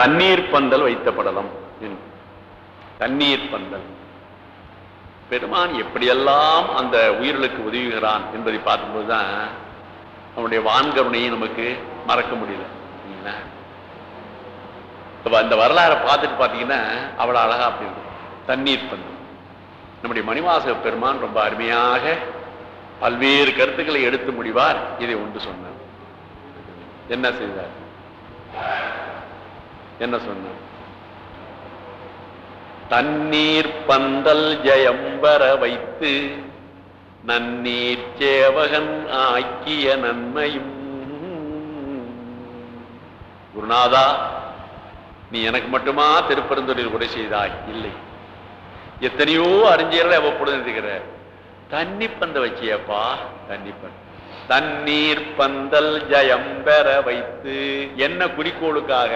தண்ணீர் பந்தல் வைத்தப்படலாம். படலம் தண்ணீர் பந்தல். பெருமான் எப்படியெல்லாம் அந்த உயிர்களுக்கு உதவுகிறான் என்பதை பார்க்கும்போதுதான் அவனுடைய வான்கருணையை நமக்கு மறக்க முடியல. அந்த வரலாறை பார்த்துட்டு பார்த்தீங்கன்னா அவ்வளவு அழகா அப்படி இருக்கும் தண்ணீர் பந்தல். நம்முடைய மணிவாசக பெருமான் ரொம்ப அருமையாக பல்வேறு கருத்துக்களை எடுத்து முடிவார். இதை ஒன்று சொன்னார். என்ன செய்தார்? என்ன சொன்ன? தண்ணீர் பந்தல் ஜெயம்பர வைத்து நன்னீர் சேவகன் ஆக்கிய நன்மையும். குருநாதா நீ எனக்கு மட்டுமா திருப்பெருந்தொழில் கூட செய்தாய்? இல்லை. எத்தனையோ அறிஞர்களை அவ்வப்பொழுது இருக்கிற தண்ணி பந்த வச்சியப்பா தண்ணி பந்த. தண்ணீர் பந்தல் ஜெயம்பெற வைத்து என்ன குறிக்கோளுக்காக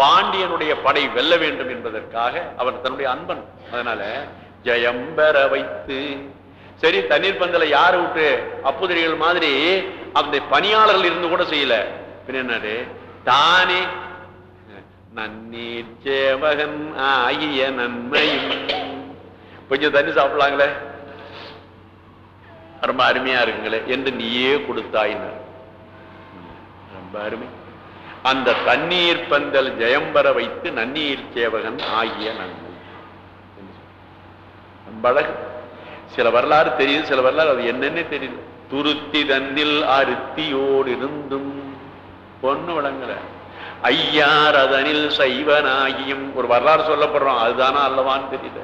பாண்டியனுடைய படை வெல்ல வேண்டும் என்பதற்காக அவர் தன்னுடைய அன்பன். அதனால ஜெயம் பெற வைத்து. சரி தண்ணீர் பந்தல யாரு விட்டு அப்புதிரிகள் மாதிரி அந்த பணியாளர்கள் இருந்து கூட செய்யல. என்னது? தானே. நன்னீர் சேவகன் ஆகிய நன்மையும். கொஞ்சம் தண்ணி சாப்பிடலாங்களே? ரொம்ப அருமையா இருக்குங்களே என்று நீயே கொடுத்தாயினர். ரொம்ப அருமை. அந்த தண்ணீர் பந்தல் ஜெயம்பர வைத்து நன்னீர் சேவகன் ஆகிய நன்மை அழகு. சில வரலாறு தெரியுது சில வரலாறு அது என்னன்னு தெரியுது துருத்தி தன்னில் அருத்தியோடு இருந்தும் பொண்ணு விளங்குற ஐயார் அதனில் சைவனாகியும் ஒரு வரலாறு சொல்லப்படுறோம் அதுதானா அல்லவான்னு தெரியல.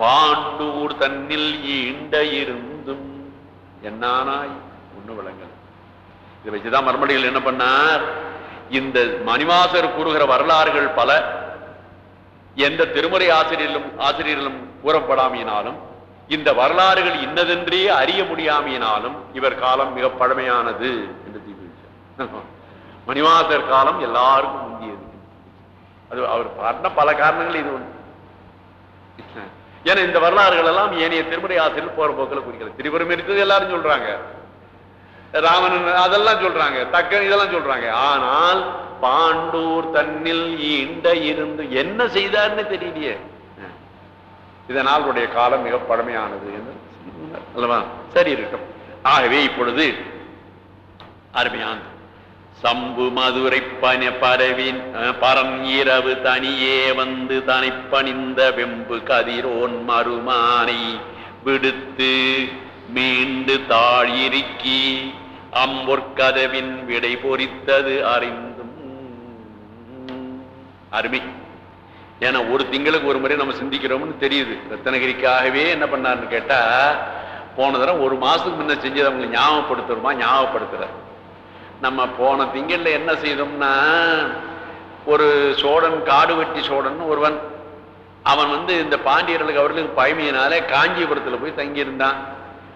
பாண்டூர் தன்னில் ஈண்ட இருந்தும் என்னானாய் ஒண்ணு விளங்கல இதை வச்சுதான் மறுமடிகள் என்ன பண்ணார்? இந்த மணிவாசர் கூறுகிற வரலாறுகள் பல. எந்த திருமுறை ஆசிரியர்களும் ஆசிரியர்களும் கூறப்படாமையினாலும் இந்த வரலாறுகள் இன்னதென்றே அறிய முடியாமையினாலும் இவர் காலம் மிக பழமையானது என்று மணிவாசர் காலம் எல்லாருக்கும் முந்தியது. அது அவர் பாடின பல காரணங்கள் இது ஒன்று ஏன்னா இந்த வரலாறுகள் எல்லாம் ஏனைய திருமுறை ஆசிரியர் போற போக்கில் குறிக்கிறது திரிபுரம் இருக்குது எல்லாரும் சொல்றாங்க. ராமன் அதெல்லாம் சொல்றாங்க தக்கன் இதெல்லாம் சொல்றாங்க. ஆனால் பாண்டூர் தன்னில் ஈண்ட இருந்து என்ன செய்தார்னு தெரியலையே. இதனால் உடைய காலம் மிக பழமையானது என்று அல்லவா? சரி இருக்கும். ஆகவே இப்பொழுது அருமையான சம்பு மதுரை பன பரவின் பரம் இரவு தனியே வந்து தனை பணிந்த வெம்பு கதிரோன் மறுமானை விடுத்து மீண்டு தாழிருக்கி அம்பொற்கதவின் விடை பொறித்தது அறிந்தும். அருமை. ஏன்னா ஒரு திங்களுக்கு ஒரு முறை நம்ம சிந்திக்கிறோம்னு தெரியுது. ரத்தனகிரிக்காகவே என்ன பண்ணாருன்னு கேட்டா போன தடவை ஒரு மாசத்துக்கு முன்ன செஞ்சது அவங்க ஞாபகப்படுத்துறோமா? ஞாபகப்படுத்துற நம்ம போன திங்கள்ல என்ன செய்தோம்னா ஒரு சோழன் காடு வெட்டி சோழன் ஒருவன். அவன் வந்து இந்த பாண்டியர்களுக்கு அவர்களுக்கு பழமையினாலே காஞ்சிபுரத்துல போய் தங்கியிருந்தான்.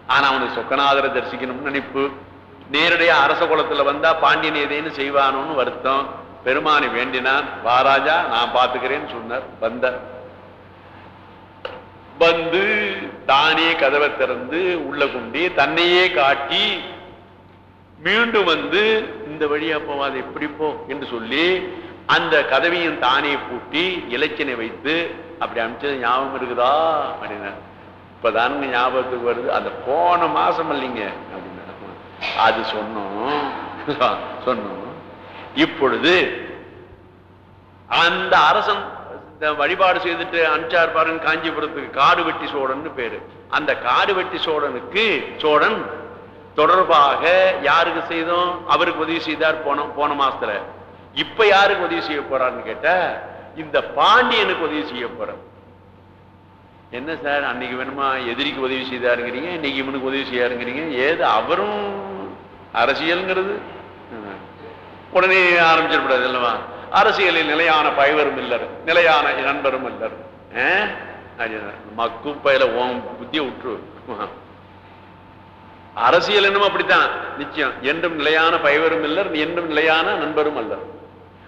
ஆனா அவனுக்கு சொக்கநாதரை தரிசிக்கணும்னு நினைப்பு. நேரடியா அரச குலத்துல வந்தா பாண்டியன் எதைன்னு செய்வானோன்னு வருத்தம். பெருமானை வேண்டினான். வாராஜா நான் பாத்துக்கிறேன்னு சொன்னார். வந்தார். வந்து தானே கதவை திறந்து உள்ள குண்டி தன்னையே காட்டி மீண்டும் வந்து இந்த வழியா போவாது எப்படி போ என்று சொல்லி அந்த கதவையும் தானே பூட்டி இலச்சினை வைத்து அப்படி அனுப்பிச்சது ஞாபகம் இருக்குதா? அப்படின்னா இப்பதானுங்க ஞாபகத்துக்கு வருது. அந்த போன மாசம் இல்லைங்க. அது சொன்னோம். சொன்னோம். இப்பொழுது அந்த அரசன் வழிபாடு செய்துட்டு அனுப்பிச்சார் பாருங்க காஞ்சிபுரத்துக்கு. காடு வெட்டி சோழன் பேரு. அந்த காடு வெட்டி சோழனுக்கு சோழன் தொடர்பாக யாருக்கு செய்தோம்? அவருக்கு உதவி செய்தார் போன போன மாசத்துல. இப்ப யாருக்கு உதவி செய்ய போறான்னு கேட்டா இந்த பாண்டியனுக்கு உதவி செய்ய போறார். என்ன சார் அன்னைக்கு வேணுமா எதிரிக்கு உதவி செய்தாருங்கிறீங்க இன்னைக்கு இவனுக்கு உதவி செய்யாருங்கிறீங்க? ஏது அவரும் அரசியல்ங்கிறது? உடனே ஆரம்பிச்சிடக்கூடாது இல்லவா அரசியலில் நிலையான பயவரும் இல்லர் நிலையான நண்பரும் இல்லர். ஆ? மக்கு பயில ஓம் புத்திய விட்டுரு அரசியல் என்னமோ அப்படித்தான். நிச்சயம். என்றும் நிலையான பயவரும் இல்லர் என்றும் நிலையான நண்பரும் அல்லர்.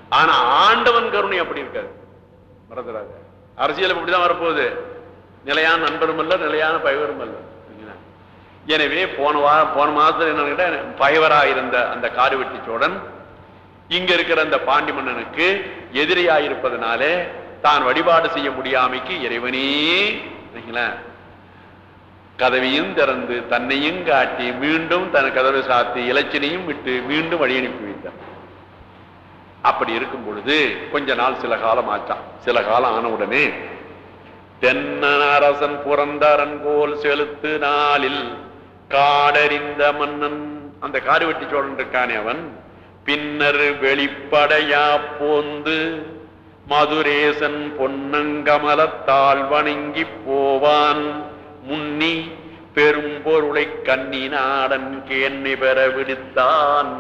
ஆனா ஆண்டவன் கருணை அப்படி இருக்காது. மறந்துடாது. அரசியல் அப்படிதான் வரப்போகுது. நிலையான நண்பரும் அல்ல நிலையான பகைவரும் அல்ல எனவே போன வாரம் போன மாதத்தில் என்ன கேட்டா இருந்த அந்த காடு வெட்டி சோழன் இங்க இருக்கிற அந்த பாண்டி மன்னனுக்கு எதிரியாயிருப்பதனாலே தான் வழிபாடு செய்ய முடியாமைக்கு இறைவனே சரிங்களா? கதவையும் திறந்து தன்னையும் காட்டி மீண்டும் தன் கதவை சாத்தி இலச்சினையும் விட்டு மீண்டும் வழி அனுப்பி வைத்தார் அப்படி இருக்கும் பொழுது கொஞ்ச நாள் சில காலம் ஆச்சான் சில காலம் ஆன உடனே தென்ன அரசன் புறந்தரன் கோல் செலுத்து நாளில் காடறிந்த மன்னன். அந்த காடு வெட்டி சோழன் இருக்கானே அவன். பின்னர் வெளிப்படையா போந்து மதுரேசன் பொன்னங்கமலத்தால் வணங்கி போவான். முன்னி பெரும் பொருளை கண்ணி நாடன் கேண்ணி பெற விடுத்தான்.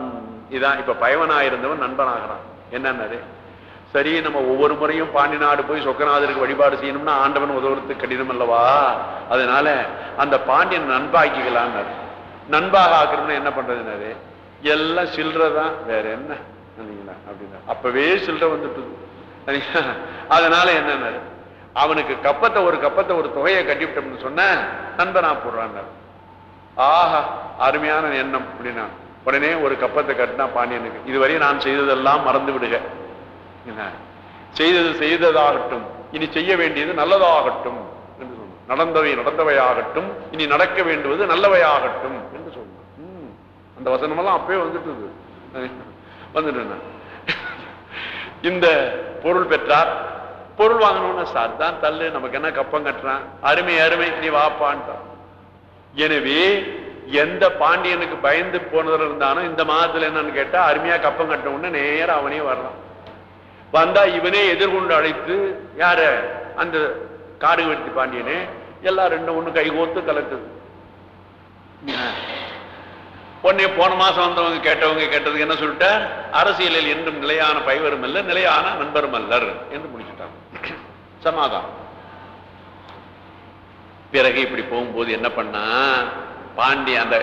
இதான் இப்ப பயவனாயிருந்தவன் நண்பனாகிறான். என்னன்னாரு சரி நம்ம ஒவ்வொரு முறையும் பாண்டி நாடு போய் சொக்கநாதருக்கு வழிபாடு செய்யணும்னா ஆண்டவன் உதவுறது கடினம் அல்லவா? அதனால அந்த பாண்டியன் நண்பாக்கிக்கலான்னு நண்பாக ஆக்கணும்னா என்ன பண்றதுனாரு? எல்லாம் சில்லறதான் வேற என்ன? இல்லைங்களா? அப்படின்னா. அப்பவே சில்லற வந்துட்டு அதனால என்னன்னாரு? அவனுக்கு கப்பத்தை ஒரு கப்பத்தை ஒரு தொகையை கட்டிவிட்டோம்னு சொன்ன நண்பனா போடுறான் ஆஹா அருமையான எண்ணம் அப்படின்னா. உடனே ஒரு கப்பத்தை கட்டினா பாண்டியனுக்கு. இதுவரை நான் செய்ததெல்லாம் மறந்து விடுக. செய்தது செய்ததாகட்டும் இனி செய்ய வேண்டியது நல்லதாகட்டும் என்று சொன்னார் நடந்தவை நடந்தவையாகட்டும் இனி நடக்க வேண்டுவது நல்லவையாகட்டும் என்று சொன்னார் அந்த வசனமெல்லாம் அப்பவே வந்துட்டு வந்துட்டு இந்த பொருள் பெற்றார். பொருள் வாங்கணும்னு சார் தான் தள்ளு. நமக்கு என்ன கப்பம் கட்டுறான்? அருமை அருமை. நீ வாப்பான்ட்டான் எனவே எந்த பாண்டியனுக்கு பயந்து போனதுல இருந்தானோ இந்த மாதத்துல என்னன்னு கேட்டா அருமையா கப்பம் கட்டணும்னு நேரம் அவனே வரலாம். வந்தா இவனே எதிர்கொண்டு அழைத்து யார? அந்த காடு வெட்டி பாண்டியனே. எல்லாம் ரெண்டு ஒண்ணு கைகோத்து கலக்குது. உடனே போன மாசம் வந்தவங்க கேட்டவங்க கேட்டதுக்கு என்ன சொல்லிட்டார் அரசியலில் என்றும் நிலையான பைவரும் அல்ல நிலையான நண்பரும் அல்லர் என்று முடிச்சுட்டாங்க. சமாதானம். பிறகு இப்படி போகும்போது என்ன பண்ணா? பாண்டி அந்த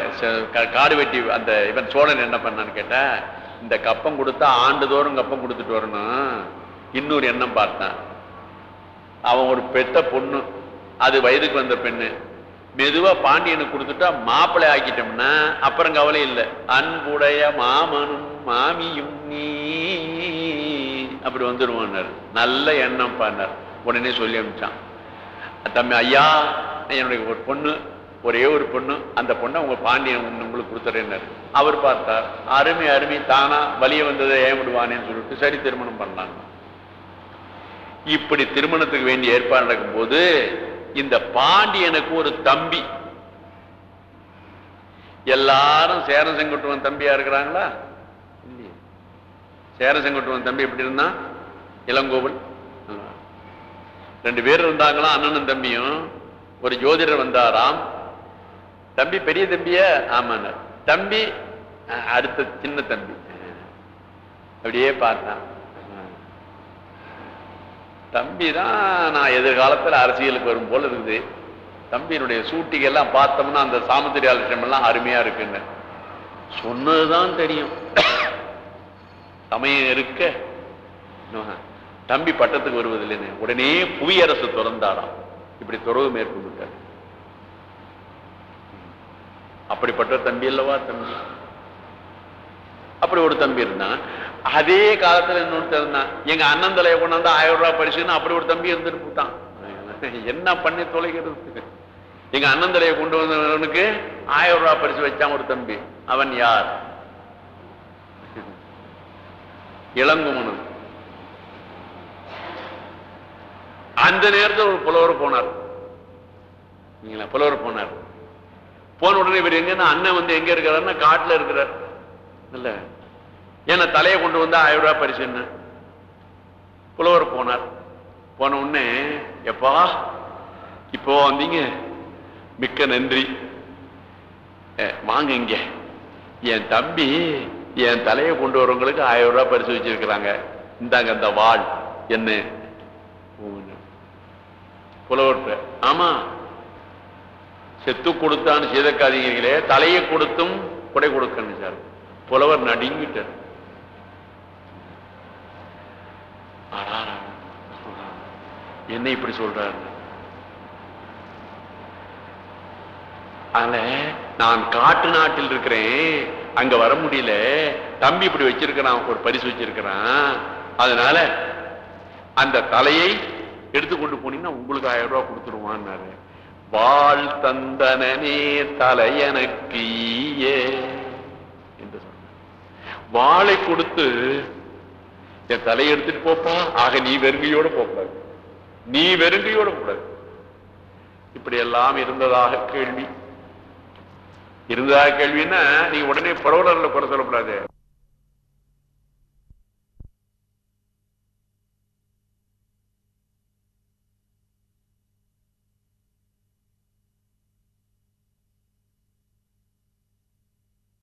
காடு வெட்டி அந்த இவன் சோழன் என்ன பண்ணான்னு கேட்டா இந்த கப்பம் கொடுத்தா ஆண்டுதோறும் கப்பம் கொடுத்துட்டு வரணும். இன்னொரு எண்ணம் பார்த்தான். அவன் ஒரு பெத்த பொண்ணு. அது வயதுக்கு வந்த பெண்ணு. மெதுவா பாண்டியனுக்கு கொடுத்துட்டா மாப்பிள்ளை ஆக்கிட்டோம்னா அப்புறம் கவலை இல்லை. அன்புடைய மாமனும் மாமியும் நீ. அப்படி வந்துருவான்னாரு நல்ல எண்ணம் பண்ணார் உடனே சொல்லி அனுப்பிச்சான். தம்பி ஐயா என்னுடைய ஒரு பொண்ணு ஒரே ஒரு பொண்ணு அந்த பொண்ணை உங்க பாண்டியன் உங்களுக்கு கொடுத்துறேன்னாரு. அவர் பார்த்தார் அருமை அருமை தானா வலிய வந்ததை ஏன் விடுவானேன்னு சொல்லிட்டு சரி திருமணம் பண்ணாங்க இப்படி திருமணத்துக்கு வேண்டிய ஏற்பாடு நடக்கும்போது இந்த பாண்டியனுக்கு ஒரு தம்பி. எல்லாரும் சேர செங்குட்டுவன் தம்பியா இருக்கிறாங்களா? சேர செங்குட்டுவன் தம்பி எப்படி இருந்தான்? இளங்கோவல் ரெண்டு பேர் இருந்தாங்களாம் அண்ணனும் தம்பியும். ஒரு ஜோதிடர் வந்தாராம். தம்பி பெரிய தம்பிய? ஆமாண்ண. தம்பி அடுத்த சின்ன தம்பி. அப்படியே பார்த்தான். தம்பி தான் நான் எதிர்காலத்தில் அரசியலுக்கு வரும் போல இருக்குது. தம்பியினுடைய சூட்டிகள்லாம் பார்த்தோம்னா அந்த சாமுத்திரியாலட்சம் எல்லாம் அருமையா இருக்குன்னு சொன்னதுதான் தெரியும். சமயம் இருக்க. தம்பி பட்டத்துக்கு வருவதில்லைன்னு. உடனே புவியரசு திறந்தாராம். இப்படி துறவு மேற்கொண்டுட்டார். அப்படிப்பட்ட தம்பி அல்லவா தம்பி? அப்படி ஒரு தம்பி இருந்தான். அதே காலத்துல இன்னொருத்தர் இருந்தான். எங்க அண்ணன் தலையை கொண்டாந்து ஆயிரம் ரூபாய் பரிசுன்னு அப்படி ஒரு தம்பி இருந்துட்டு போட்டான். என்ன பண்ணி தொலைகிறது எங்க அண்ணன் தலையை கொண்டு வந்தவனுக்கு ஆயிரம் ரூபாய் பரிசு வச்சான் ஒரு தம்பி. அவன் யார்? இளங்குமணன் அந்த நேரத்தில் ஒரு புலவர் போனார். நீங்களா? புலவர் போனார். போன உடனே இவர் எங்கன்னா அண்ணன் வந்து எங்க இருக்கிறாருன்னா காட்டுல இருக்கிறார். இல்ல. ஏன்னா தலையை கொண்டு வந்து ஆயிரம் ரூபாய் பரிசுன்னு புலவர் போனார். போன உடனே எப்பா இப்போ வந்தீங்க. மிக்க நன்றி. வாங்க இங்க. என் தம்பி என் தலையை கொண்டு வரவங்களுக்கு ஆயிரம் ரூபாய் பரிசு வச்சிருக்கிறாங்க. இந்தாங்க அந்த வாழ் என்ன? புலவர்கிட்ட ஆமா. செத்து கொடுத்தான்னு சீதக்காதீங்களே தலையை கொடுத்தும் கொடை கொடுக்கணும் சார். புலவர் நடுங்கிட்டார். என்ன இப்படி சொல்றாரு? அதனால நான் காட்டு நாட்டில் இருக்கிறேன். அங்க வர முடியல. தம்பி இப்படி வச்சிருக்கிறான் ஒரு பரிசு வச்சிருக்கிறான். அதனால அந்த தலையை எடுத்துக்கொண்டு போனீங்கன்னா உங்களுக்கு ஆயிரம் ரூபாய் கொடுத்துருவான்னாரு. வாழ் தந்தனனே தலையனக்கு ஈயே என்று சொன்ன வாளை கொடுத்து என் தலையை எடுத்துட்டு போப்பா. ஆக நீ வெறுங்கையோட போகக்கூடாது. நீ வெறுங்கையோட கூடாது இப்படி எல்லாம் இருந்ததாக கேள்வி. இருந்ததாக கேள்வின்னா நீ உடனே பரவலர்ல குறை சொல்லக்கூடாது.